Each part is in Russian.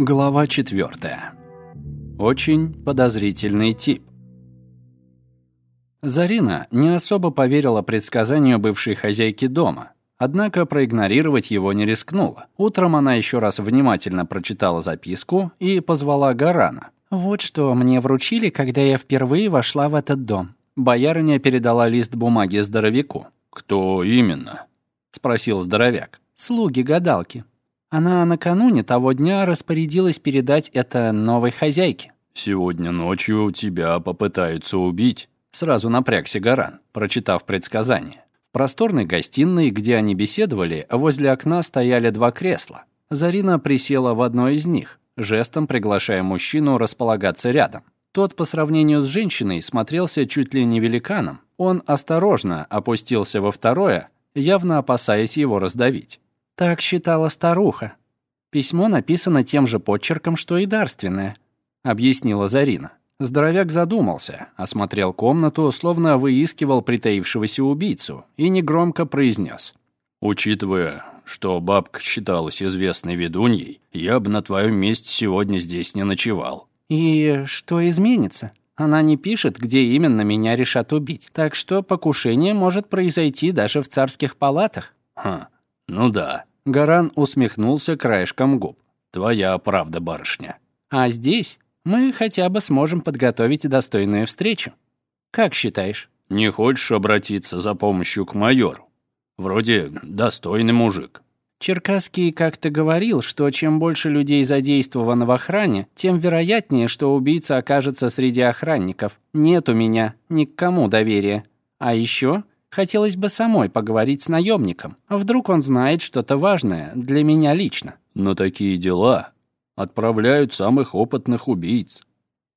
Глава 4. Очень подозрительный тип. Зарина не особо поверила предсказанию бывшей хозяйки дома, однако проигнорировать его не рискнула. Утром она еще раз внимательно прочитала записку и позвала Гарана. «Вот что мне вручили, когда я впервые вошла в этот дом». Боярыня передала лист бумаги здоровяку. «Кто именно?» — спросил здоровяк. «Слуги-гадалки. Она накануне того дня распорядилась передать это новой хозяйке. «Сегодня ночью тебя попытаются убить», — сразу напрягся Гаран, прочитав предсказание. В просторной гостиной, где они беседовали, возле окна стояли два кресла. Зарина присела в одно из них, жестом приглашая мужчину располагаться рядом. Тот по сравнению с женщиной смотрелся чуть ли не великаном. Он осторожно опустился во второе, явно опасаясь его раздавить. Так считала старуха. Письмо написано тем же подчерком, что и дарственное, объяснила Зарина. Здоровяк задумался, осмотрел комнату, словно выискивал притаившегося убийцу, и негромко произнес: «Учитывая, что бабка считалась известной ведуньей, я бы на твоем месте сегодня здесь не ночевал». «И что изменится? Она не пишет, где именно меня решат убить, так что покушение может произойти даже в царских палатах». «Хм, ну да», Гаран усмехнулся краешком губ. «Твоя правда, барышня». «А здесь мы хотя бы сможем подготовить достойную встречу. Как считаешь?» «Не хочешь обратиться за помощью к майору? Вроде достойный мужик». Черкасский как-то говорил, что чем больше людей задействовано в охране, тем вероятнее, что убийца окажется среди охранников. Нет у меня ни к кому доверия. А еще Хотелось бы самой поговорить с наемником. Вдруг он знает что-то важное для меня лично. Но такие дела отправляют самых опытных убийц,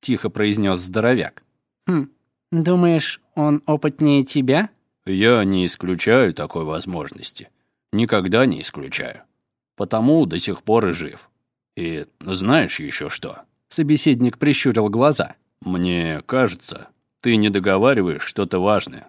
тихо произнес здоровяк. Хм. Думаешь, он опытнее тебя? Я не исключаю такой возможности. Никогда не исключаю. Потому до сих пор и жив. И знаешь еще что? Собеседник прищурил глаза. Мне кажется, ты не договариваешь что-то важное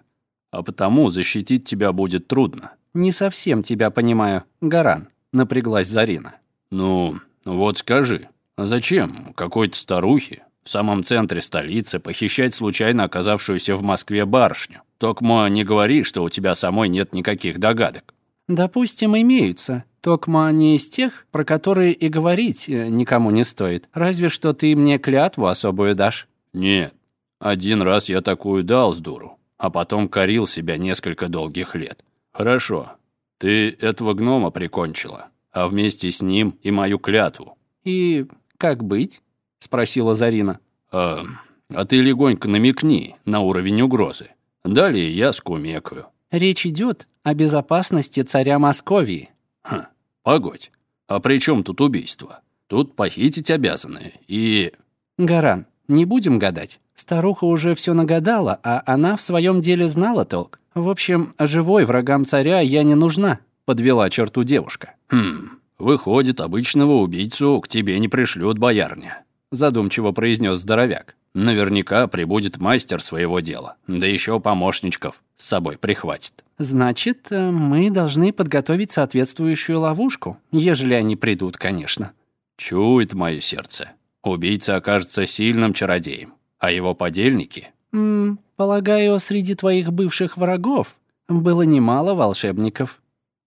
а потому защитить тебя будет трудно». «Не совсем тебя понимаю, Гаран», — напряглась Зарина. «Ну, вот скажи, а зачем какой-то старухе в самом центре столицы похищать случайно оказавшуюся в Москве барышню? Токма не говори, что у тебя самой нет никаких догадок». «Допустим, имеются. Токма не из тех, про которые и говорить э, никому не стоит. Разве что ты мне клятву особую дашь». «Нет, один раз я такую дал с дуру а потом корил себя несколько долгих лет. Хорошо, ты этого гнома прикончила, а вместе с ним и мою клятву. И как быть? спросила Зарина. А, а ты легонько намекни на уровень угрозы. Далее я скумекаю. Речь идет о безопасности царя Московии. Хм, погодь. А при чем тут убийство? Тут похитить обязаны. И... Гаран, не будем гадать. Старуха уже все нагадала, а она в своем деле знала толк. В общем, живой врагам царя я не нужна, подвела черту девушка. Хм, выходит, обычного убийцу к тебе не пришлют, боярня, задумчиво произнес здоровяк. Наверняка прибудет мастер своего дела, да еще помощничков с собой прихватит. Значит, э, мы должны подготовить соответствующую ловушку, ежели они придут, конечно. Чует мое сердце. Убийца окажется сильным чародеем. А его подельники? М полагаю, среди твоих бывших врагов было немало волшебников,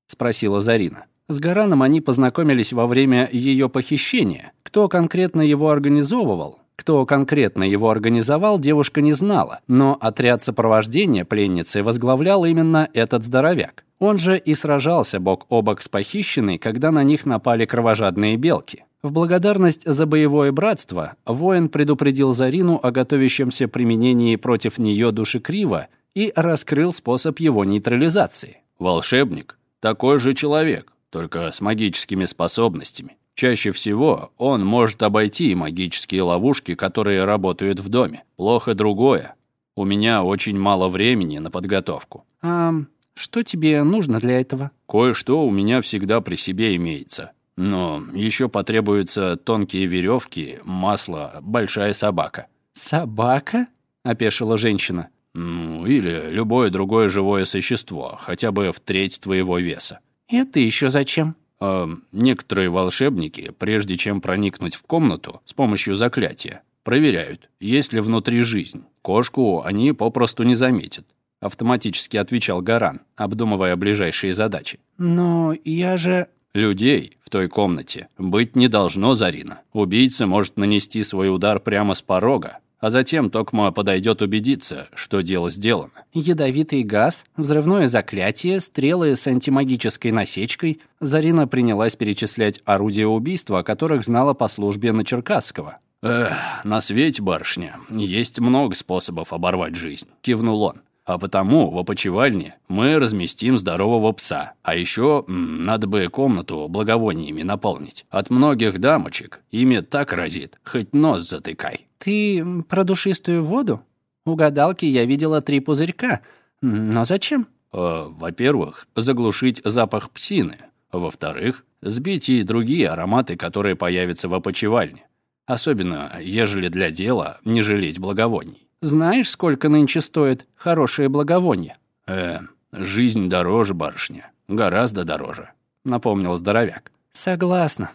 спросила Зарина. С Гараном они познакомились во время ее похищения. Кто конкретно его организовывал, кто конкретно его организовал, девушка не знала, но отряд сопровождения пленницы возглавлял именно этот здоровяк. Он же и сражался бок о бок с похищенной, когда на них напали кровожадные белки. В благодарность за боевое братство воин предупредил Зарину о готовящемся применении против нее душекрива и раскрыл способ его нейтрализации. Волшебник — такой же человек, только с магическими способностями. Чаще всего он может обойти магические ловушки, которые работают в доме. Плохо другое. У меня очень мало времени на подготовку. А что тебе нужно для этого? Кое-что у меня всегда при себе имеется. Но еще потребуются тонкие веревки, масло, большая собака. Собака? опешила женщина. Ну, или любое другое живое существо, хотя бы в треть твоего веса. Это еще зачем? э, некоторые волшебники, прежде чем проникнуть в комнату с помощью заклятия, проверяют, есть ли внутри жизнь. Кошку они попросту не заметят. Автоматически отвечал Гаран, обдумывая ближайшие задачи. «Но я же...» Людей в той комнате быть не должно, Зарина. Убийца может нанести свой удар прямо с порога, а затем Токма подойдет убедиться, что дело сделано. Ядовитый газ, взрывное заклятие, стрелы с антимагической насечкой. Зарина принялась перечислять орудия убийства, о которых знала по службе на Черкасского. «Эх, на свете, барышня, есть много способов оборвать жизнь», — кивнул он. А потому в опочивальне мы разместим здорового пса. А еще надо бы комнату благовониями наполнить. От многих дамочек ими так разит, хоть нос затыкай. Ты про душистую воду? У гадалки я видела три пузырька. Но зачем? Э, во-первых, заглушить запах псины. Во-вторых, сбить и другие ароматы, которые появятся в опочивальне. Особенно, ежели для дела не жалеть благовоний. Знаешь, сколько нынче стоит хорошее благовоние?» «Э, жизнь дороже, барышня. Гораздо дороже», — напомнил здоровяк. «Согласна.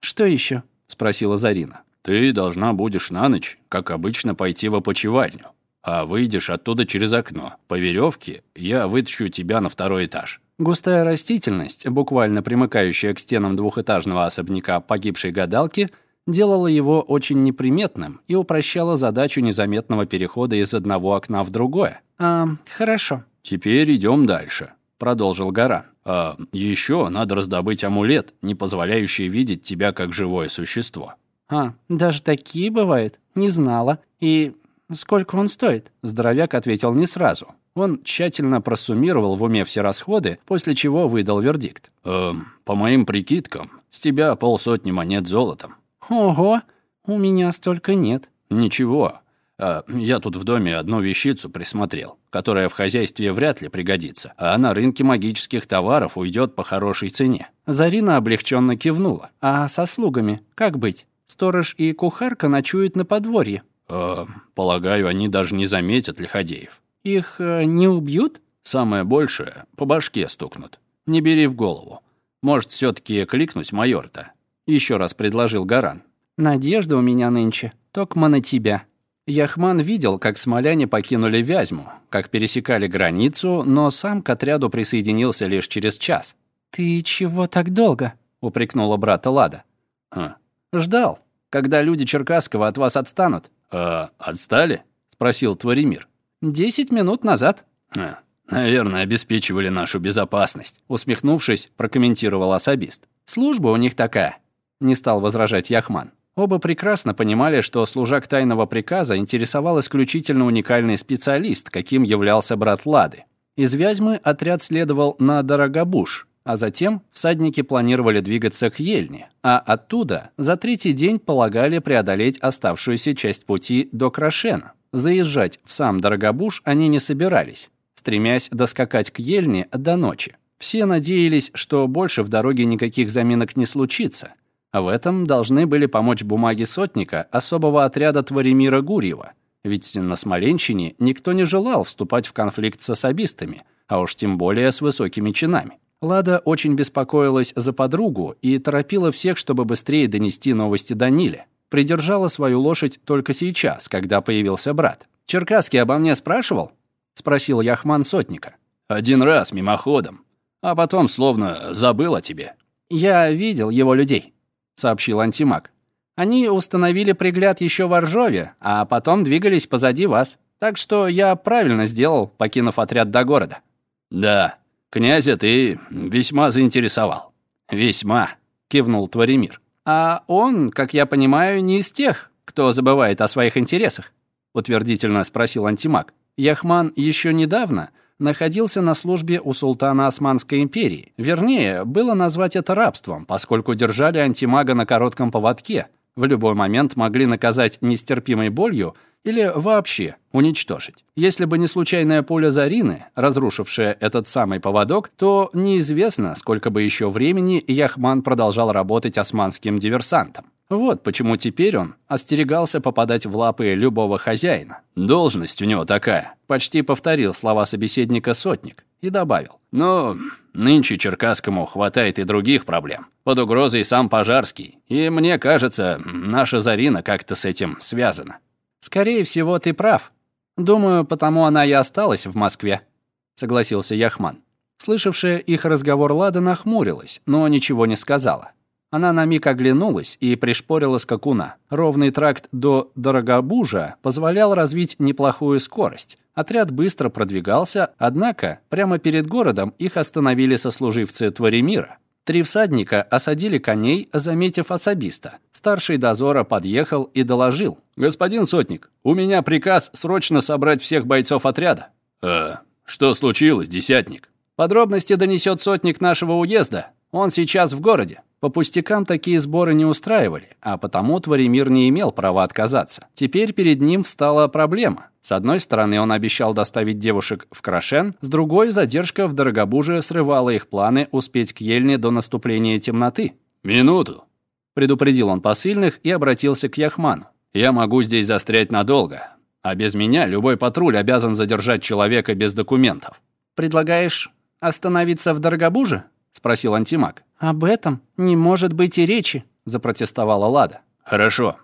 Что еще? спросила Зарина. «Ты должна будешь на ночь, как обычно, пойти в опочивальню, а выйдешь оттуда через окно. По веревке я вытащу тебя на второй этаж». Густая растительность, буквально примыкающая к стенам двухэтажного особняка погибшей гадалки — делала его очень неприметным и упрощала задачу незаметного перехода из одного окна в другое. «А, хорошо». «Теперь идем дальше», — продолжил Гаран. «А еще надо раздобыть амулет, не позволяющий видеть тебя как живое существо». «А, даже такие бывают? Не знала. И сколько он стоит?» Здоровяк ответил не сразу. Он тщательно просуммировал в уме все расходы, после чего выдал вердикт. «Эм, по моим прикидкам, с тебя полсотни монет золотом». «Ого, у меня столько нет». «Ничего. А я тут в доме одну вещицу присмотрел, которая в хозяйстве вряд ли пригодится, а на рынке магических товаров уйдет по хорошей цене». Зарина облегченно кивнула. «А со слугами как быть? Сторож и кухарка ночуют на подворье». «Э, полагаю, они даже не заметят лиходеев». «Их э, не убьют?» «Самое большее — по башке стукнут. Не бери в голову. Может, все таки кликнуть майор-то?» Еще раз предложил Гаран. «Надежда у меня нынче, токма на тебя». Яхман видел, как смоляне покинули Вязьму, как пересекали границу, но сам к отряду присоединился лишь через час. «Ты чего так долго?» — упрекнула брата Лада. «Хм, ждал, когда люди Черкасского от вас отстанут». «А отстали?» — спросил Творимир. «Десять минут назад». А, «Наверное, обеспечивали нашу безопасность», — усмехнувшись, прокомментировал особист. «Служба у них такая не стал возражать Яхман. Оба прекрасно понимали, что служак тайного приказа интересовал исключительно уникальный специалист, каким являлся брат Лады. Из Вязьмы отряд следовал на Дорогобуш, а затем всадники планировали двигаться к Ельне, а оттуда за третий день полагали преодолеть оставшуюся часть пути до Крашена. Заезжать в сам Дорогобуш они не собирались, стремясь доскакать к Ельне до ночи. Все надеялись, что больше в дороге никаких заминок не случится – в этом должны были помочь бумаги сотника особого отряда Творимира Гурьева, ведь на Смоленщине никто не желал вступать в конфликт с особистами, а уж тем более с высокими чинами. Лада очень беспокоилась за подругу и торопила всех, чтобы быстрее донести новости до Ниле. Придержала свою лошадь только сейчас, когда появился брат. «Черкасский обо мне спрашивал?» — спросил Яхман сотника. «Один раз, мимоходом. А потом словно забыл о тебе». «Я видел его людей», сообщил антимаг. Они установили пригляд еще в Ржове, а потом двигались позади вас. Так что я правильно сделал, покинув отряд до города. Да, князя ты весьма заинтересовал. Весьма, кивнул Творимир. А он, как я понимаю, не из тех, кто забывает о своих интересах, утвердительно спросил антимаг. Яхман еще недавно находился на службе у султана Османской империи. Вернее, было назвать это рабством, поскольку держали антимага на коротком поводке. В любой момент могли наказать нестерпимой болью или вообще уничтожить. Если бы не случайное поле Зарины, разрушившее этот самый поводок, то неизвестно, сколько бы еще времени Яхман продолжал работать османским диверсантом. Вот почему теперь он остерегался попадать в лапы любого хозяина. «Должность у него такая», — почти повторил слова собеседника сотник и добавил. «Но Нынче Черкасскому хватает и других проблем. Под угрозой сам Пожарский. И мне кажется, наша Зарина как-то с этим связана. Скорее всего, ты прав. Думаю, потому она и осталась в Москве, согласился Яхман. Слышавшая их разговор Лада нахмурилась, но ничего не сказала. Она на миг оглянулась и пришпорила скакуна. Ровный тракт до Дорогобужа позволял развить неплохую скорость. Отряд быстро продвигался, однако прямо перед городом их остановили сослуживцы Творимира. Три всадника осадили коней, заметив особиста. Старший дозора подъехал и доложил. «Господин Сотник, у меня приказ срочно собрать всех бойцов отряда». «Э, что случилось, десятник?» «Подробности донесет сотник нашего уезда. Он сейчас в городе. По пустякам такие сборы не устраивали, а потому Творимир не имел права отказаться. Теперь перед ним встала проблема. С одной стороны, он обещал доставить девушек в Крашен, с другой, задержка в Дорогобуже срывала их планы успеть к Ельне до наступления темноты. «Минуту», — предупредил он посыльных и обратился к Яхману. «Я могу здесь застрять надолго, а без меня любой патруль обязан задержать человека без документов». «Предлагаешь остановиться в Дорогобуже?» — спросил антимаг. «Об этом не может быть и речи», — запротестовала Лада. «Хорошо.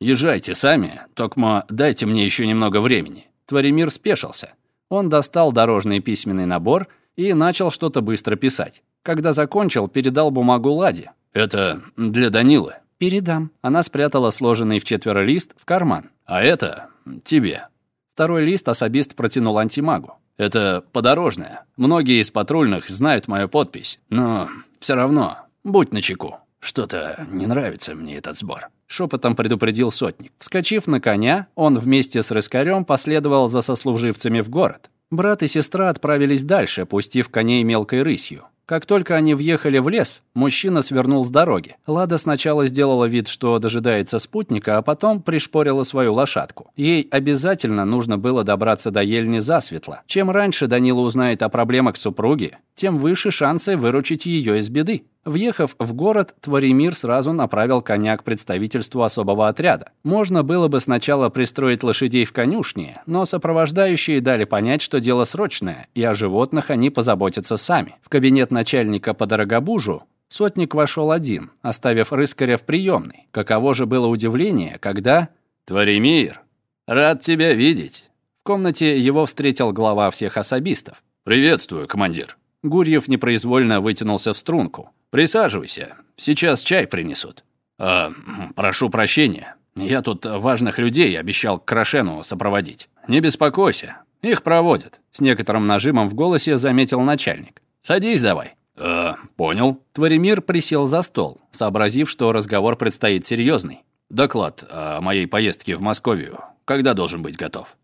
Езжайте сами, только дайте мне еще немного времени». Творимир спешился. Он достал дорожный письменный набор и начал что-то быстро писать. Когда закончил, передал бумагу Ладе. «Это для Данилы?» «Передам». Она спрятала сложенный в четверо лист в карман. «А это тебе». Второй лист особист протянул антимагу. «Это подорожное. Многие из патрульных знают мою подпись, но все равно, будь начеку. Что-то не нравится мне этот сбор. Шепотом предупредил сотник. Вскочив на коня, он вместе с рыскарем последовал за сослуживцами в город. Брат и сестра отправились дальше, пустив коней мелкой рысью. Как только они въехали в лес, мужчина свернул с дороги. Лада сначала сделала вид, что дожидается спутника, а потом пришпорила свою лошадку. Ей обязательно нужно было добраться до Ельни засветло. Чем раньше Данила узнает о проблемах супруги, тем выше шансы выручить ее из беды. Въехав в город, Творимир сразу направил коня к представительству особого отряда. Можно было бы сначала пристроить лошадей в конюшне, но сопровождающие дали понять, что дело срочное, и о животных они позаботятся сами. В кабинет начальника по Дорогобужу сотник вошел один, оставив рыскаря в приемной. Каково же было удивление, когда... «Творимир, рад тебя видеть!» В комнате его встретил глава всех особистов. «Приветствую, командир!» Гурьев непроизвольно вытянулся в струнку. Присаживайся, сейчас чай принесут. А, прошу прощения, я тут важных людей обещал к Крашену сопроводить. Не беспокойся, их проводят. С некоторым нажимом в голосе заметил начальник. Садись давай. «Э, понял». Творимир присел за стол, сообразив, что разговор предстоит серьезный. «Доклад о моей поездке в Московию. Когда должен быть готов?»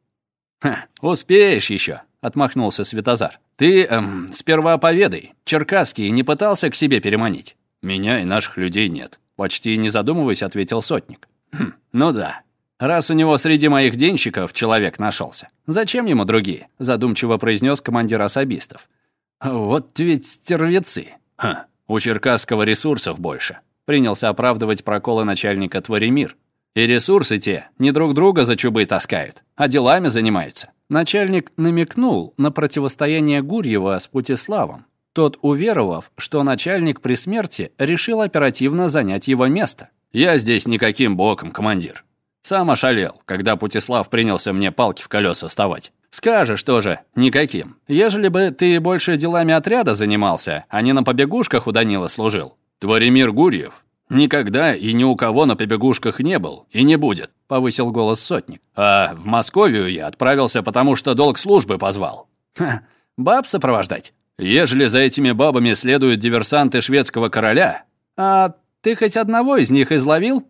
«Ха, успеешь еще», — отмахнулся Светозар. «Ты эм, сперва поведай. Черкасский не пытался к себе переманить?» «Меня и наших людей нет», — почти не задумываясь, ответил сотник. «Хм, ну да. Раз у него среди моих денщиков человек нашелся, зачем ему другие?» — задумчиво произнес командир особистов. «Вот ведь стервецы». «Ха, у Черкасского ресурсов больше», — принялся оправдывать проколы начальника Творимир. «И ресурсы те не друг друга за чубы таскают, а делами занимаются. Начальник намекнул на противостояние Гурьева с Путиславом. Тот, уверовав, что начальник при смерти, решил оперативно занять его место. «Я здесь никаким боком, командир. Сам ошалел, когда Путислав принялся мне палки в колеса ставать. Скажешь тоже, никаким. Ежели бы ты больше делами отряда занимался, а не на побегушках у Данила служил. Творимир Гурьев Никогда и ни у кого на побегушках не был и не будет, повысил голос сотник. А в Московию я отправился, потому что долг службы позвал. Ха, баб сопровождать? Ежели за этими бабами следуют диверсанты шведского короля. А ты хоть одного из них изловил?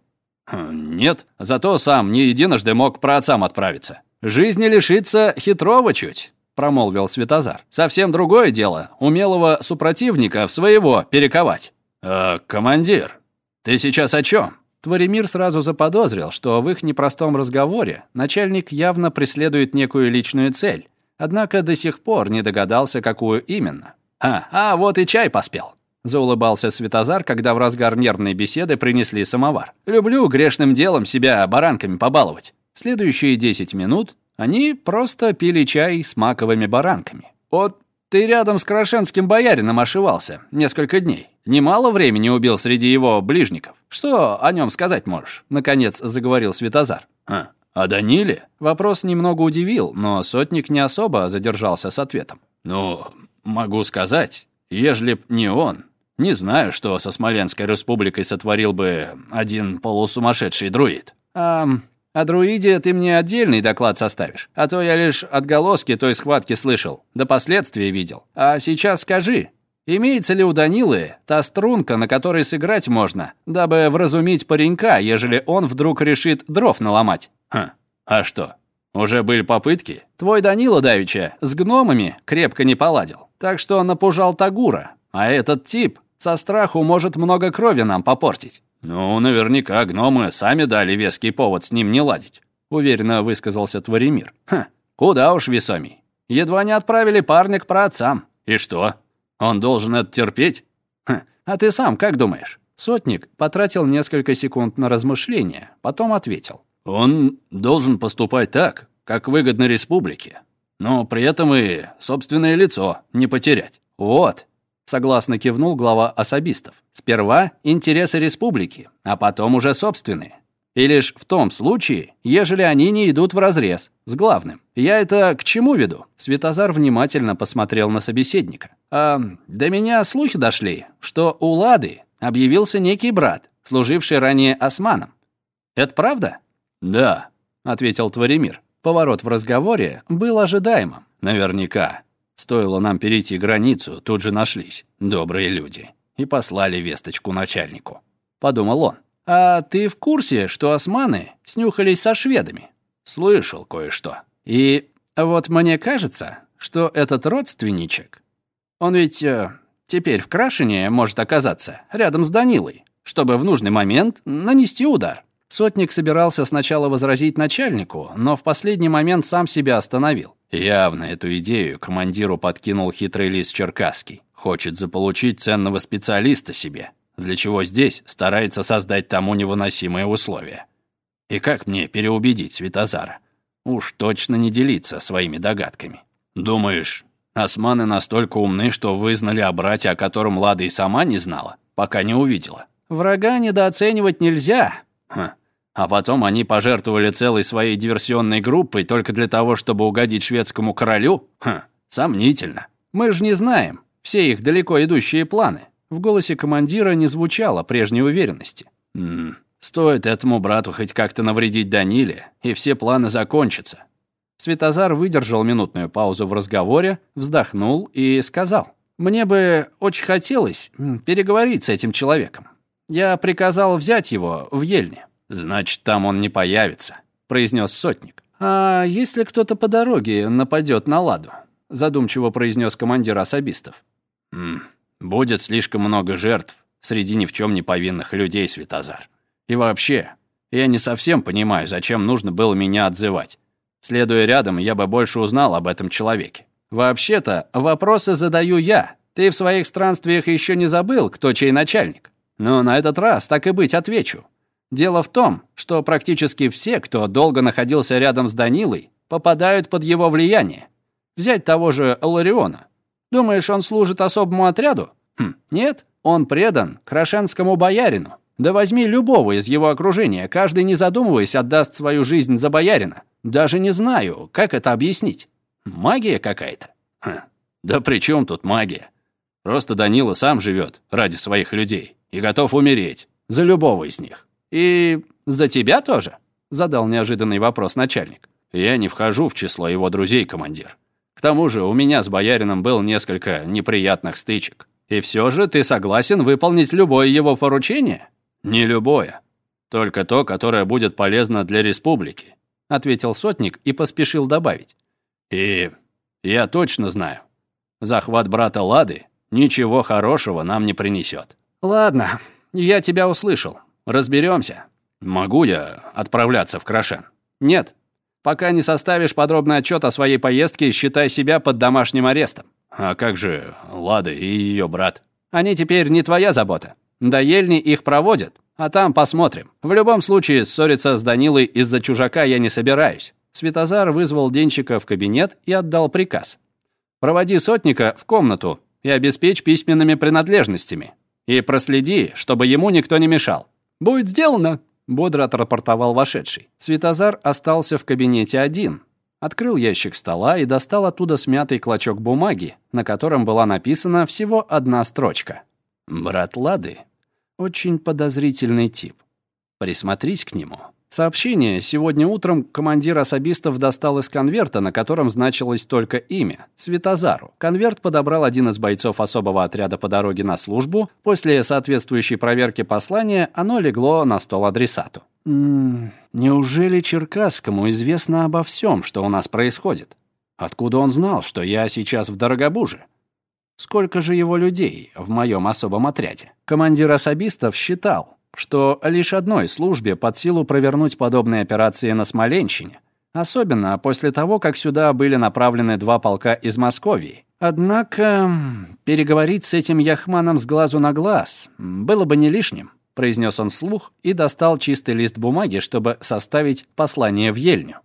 Хм, нет, зато сам не единожды мог про отцам отправиться. Жизни лишиться хитрого чуть, промолвил Светозар. Совсем другое дело умелого супротивника в своего перековать. «Э, командир, «Ты сейчас о чем?» Творимир сразу заподозрил, что в их непростом разговоре начальник явно преследует некую личную цель, однако до сих пор не догадался, какую именно. «А, а вот и чай поспел», — заулыбался Светозар, когда в разгар нервной беседы принесли самовар. «Люблю грешным делом себя баранками побаловать». Следующие 10 минут они просто пили чай с маковыми баранками. «Вот ты рядом с Крашенским боярином ошивался несколько дней. Немало времени убил среди его ближников. Что о нем сказать можешь?» Наконец заговорил Светозар. «А, о Даниле?» Вопрос немного удивил, но сотник не особо задержался с ответом. «Ну, могу сказать, ежели б не он, не знаю, что со Смоленской республикой сотворил бы один полусумасшедший друид». «А о друиде ты мне отдельный доклад составишь, а то я лишь отголоски той схватки слышал, до последствий видел. А сейчас скажи, имеется ли у Данилы та струнка, на которой сыграть можно, дабы вразумить паренька, ежели он вдруг решит дров наломать? Хм, а что, уже были попытки? Твой Данила Давича с гномами крепко не поладил, так что напужал Тагура, а этот тип со страху может много крови нам попортить. «Ну, наверняка гномы сами дали веский повод с ним не ладить», уверенно высказался Творимир. «Ха, куда уж весомей. Едва не отправили парня к праотцам. И что? Он должен это терпеть? Ха, а ты сам как думаешь?» Сотник потратил несколько секунд на размышления, потом ответил. «Он должен поступать так, как выгодно республике, но при этом и собственное лицо не потерять». «Вот, Согласно кивнул глава особистов. Сперва интересы республики, а потом уже собственные. И лишь в том случае, ежели они не идут вразрез с главным. Я это к чему веду? Светозар внимательно посмотрел на собеседника. А до меня слухи дошли, что у Лады объявился некий брат, служивший ранее османом. Это правда? Да, ответил Творимир. Поворот в разговоре был ожидаемым. Наверняка. Стоило нам перейти границу, тут же нашлись добрые люди и послали весточку начальнику. Подумал он. «А ты в курсе, что османы снюхались со шведами?» «Слышал кое-что». «И вот мне кажется, что этот родственничек, он ведь э, теперь в Крашине может оказаться рядом с Данилой, чтобы в нужный момент нанести удар». Сотник собирался сначала возразить начальнику, но в последний момент сам себя остановил. Явно эту идею командиру подкинул хитрый лис Черкасский. Хочет заполучить ценного специалиста себе, для чего здесь старается создать тому невыносимые условия. И как мне переубедить Светозара? Уж точно не делиться своими догадками. Думаешь, османы настолько умны, что вызнали о брате, о котором Лада и сама не знала, пока не увидела? Врага недооценивать нельзя. Хм. А потом они пожертвовали целой своей диверсионной группой только для того, чтобы угодить шведскому королю? Хм, сомнительно. Мы же не знаем все их далеко идущие планы. В голосе командира не звучало прежней уверенности. М стоит этому брату хоть как-то навредить Даниле, и все планы закончатся. Светозар выдержал минутную паузу в разговоре, вздохнул и сказал. «Мне бы очень хотелось переговорить с этим человеком. Я приказал взять его в Ельне». «Значит, там он не появится», — произнес сотник. «А если кто-то по дороге нападет на Ладу?» — задумчиво произнес командир особистов. «М будет слишком много жертв среди ни в чем не повинных людей, Светозар. И вообще, я не совсем понимаю, зачем нужно было меня отзывать. Следуя рядом, я бы больше узнал об этом человеке. Вообще-то, вопросы задаю я. Ты в своих странствиях еще не забыл, кто чей начальник. Но на этот раз, так и быть, отвечу. Дело в том, что практически все, кто долго находился рядом с Данилой, попадают под его влияние. Взять того же Лариона. Думаешь, он служит особому отряду? Хм, нет, он предан крашенскому боярину. Да возьми любого из его окружения, каждый, не задумываясь, отдаст свою жизнь за боярина. Даже не знаю, как это объяснить. Магия какая-то. Хм, да при чем тут магия? Просто Данила сам живет ради своих людей и готов умереть за любого из них. «И за тебя тоже?» — задал неожиданный вопрос начальник. «Я не вхожу в число его друзей, командир. К тому же у меня с боярином было несколько неприятных стычек. И все же ты согласен выполнить любое его поручение?» «Не любое. Только то, которое будет полезно для республики», — ответил сотник и поспешил добавить. «И я точно знаю, захват брата Лады ничего хорошего нам не принесет». «Ладно, я тебя услышал. Разберемся. Могу я отправляться в Крашен? Нет. Пока не составишь подробный отчет о своей поездке, считай себя под домашним арестом. А как же Лада и ее брат? Они теперь не твоя забота. До Ельни их проводят, а там посмотрим. В любом случае, ссориться с Данилой из-за чужака я не собираюсь. Светозар вызвал Денчика в кабинет и отдал приказ. Проводи сотника в комнату и обеспечь письменными принадлежностями. И проследи, чтобы ему никто не мешал». «Будет сделано», — бодро отрапортовал вошедший. Светозар остался в кабинете один. Открыл ящик стола и достал оттуда смятый клочок бумаги, на котором была написана всего одна строчка. «Брат Лады — очень подозрительный тип. Присмотрись к нему». Сообщение сегодня утром командир особистов достал из конверта, на котором значилось только имя — Светозару. Конверт подобрал один из бойцов особого отряда по дороге на службу. После соответствующей проверки послания оно легло на стол адресату. «М -м, неужели Черкасскому известно обо всем, что у нас происходит? Откуда он знал, что я сейчас в Дорогобуже? Сколько же его людей в моем особом отряде? Командир особистов считал, что лишь одной службе под силу провернуть подобные операции на Смоленщине, особенно после того, как сюда были направлены два полка из Московии. Однако переговорить с этим яхманом с глазу на глаз было бы не лишним, произнес он вслух и достал чистый лист бумаги, чтобы составить послание в Ельню.